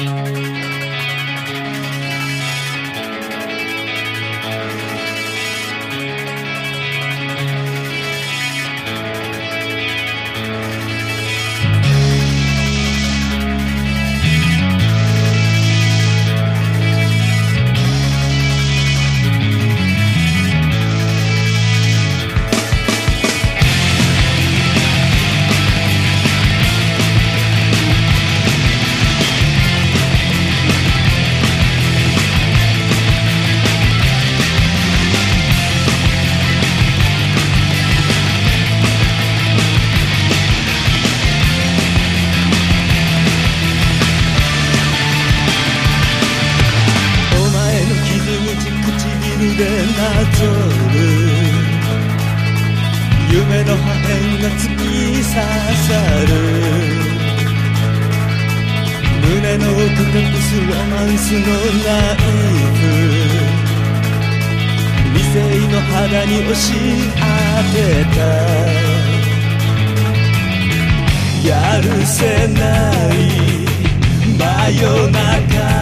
Música でなぞる夢の破片が突き刺さる胸の奥隠すロマンスのナイフ理性の肌に押し当てたやるせない真夜中